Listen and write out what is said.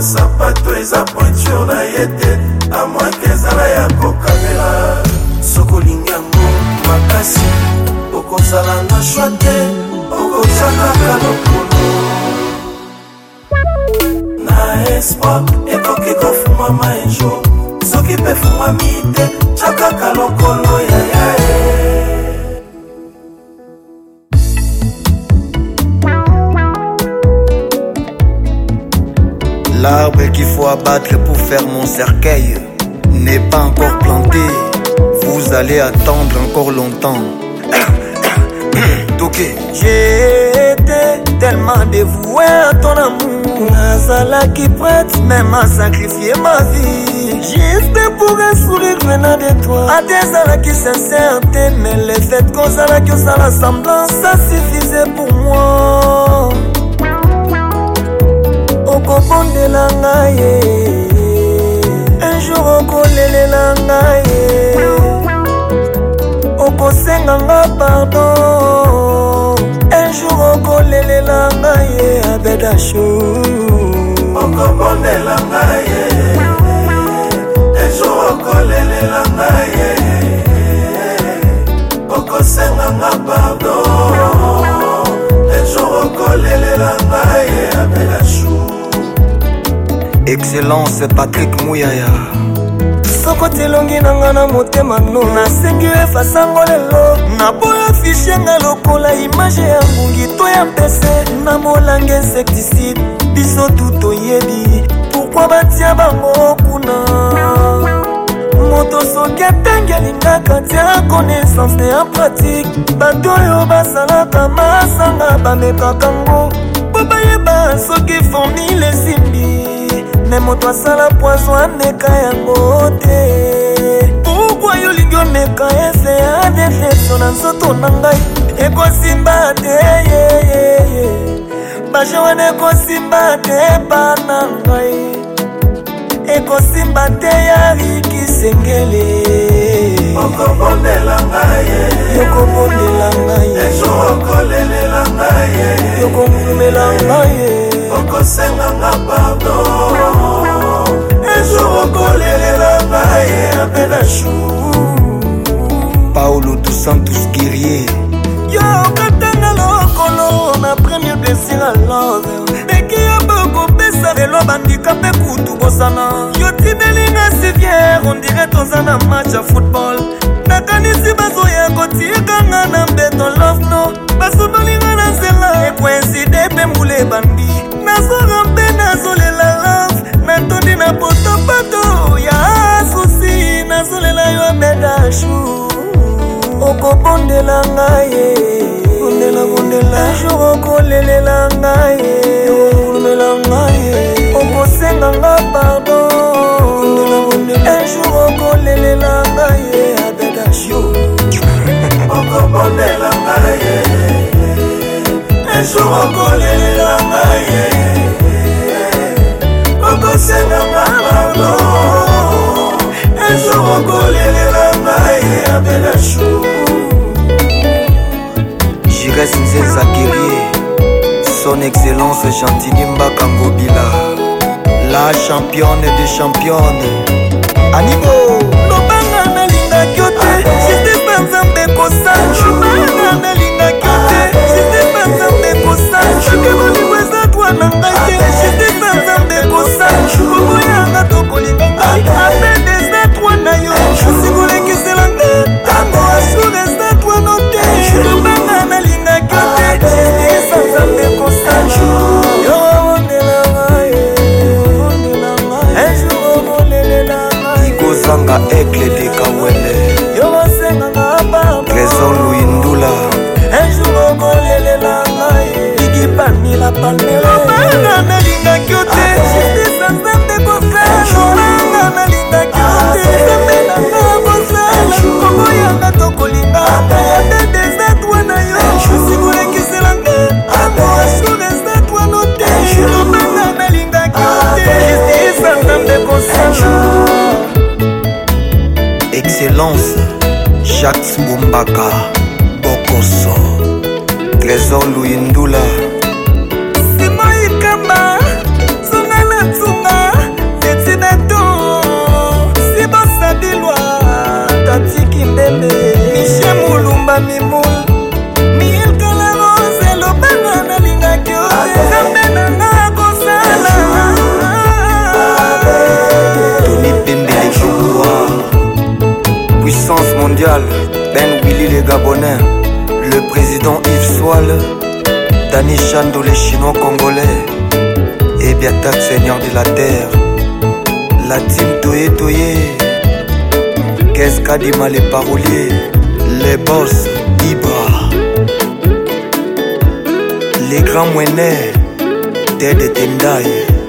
na sapato eza pointure na ye te amwake ezala ya kokamela soki olingi yango makasi okozala na shwa te okozwa kaka lokolo na espoir ekoki kofumama ejo soki mpe fumami te tya kaka lokolo ya qu'il faut abattre pour faire mon cercueil. N'est pas encore planté, vous allez attendre encore longtemps. J'ai été tellement dévoué à ton amour. zala qui prête même à sacrifier ma vie. Juste pour un sourire venant de toi. À des qui sincères mais les fêtes qu'on qui la semblance. ça suffisait pour moi. nanga pardon un jour okolelela ngai ye abedasho okobondela ngai ye un jour okolelela ngai ye okosenganga pardon un jour okolelela ngai ye abedasho excellence patrik muyaya sokoti elongi na nga na motema no nasengi yo efasango lelo naboya afishenga lokola image ya ngungi to ya mpese na molange insecticide biso tu toyebi pourkui batia bango kuna moto soki atangi alingaka tia connaissance te ya pratike bato oyo basalaka masanga bamekaka ngo po bayeba soki formule esimbi me moto asala poison andeka yango te pourkua yo olingi omeka esea deflexion na nzoto na ngai ekosimba te baje wana ekosimba te pana ngai ekosimba te yarikisengele okobondela ngai yokobondela ngai okolelela ngai yokongumela ngai okosenga ngaba paolo dos santos guerrier yo okatanga lokolo na premier désir a love deki ya bokopesa lelo bandika mpe kutu bosana yotimelinga siviere ondire toza na match ya football nakanisi bazoya kotikanga na mbeto lovno basundoli medachu okobondela ngai jour okolelela ngai okosenga nga pardon un jour okolelela ngai abedachu okobondela ngai un jour okolelela ngai Moïse Zakirie Son Excellence Chantinimba Kangobila La championne des championnes Animo palmeobanga nalingaki o te ah, ah. nzambe kosalanga nalingaki ah, o te nzambe nanga kosala kongo yanga tokolinga ate desert wana yo osi kolekiselanga ako asure esat wana o te obanga nalingaki o te istisa nzambe kosala excellence jacques bombaka bokoso trésor louis ndula mimul miyelkola mose lobanga nalingaki oeambe nanga kosala tony pembele jibura puissance mondiale ben willy le gabonais le président yves soile dani chando les chinois congolais et biatak seigneur de la terre la team toye toye qu'est-ce qu'a dit mal les paroliers les boss Ibra Les grands moinets Ted et Tendai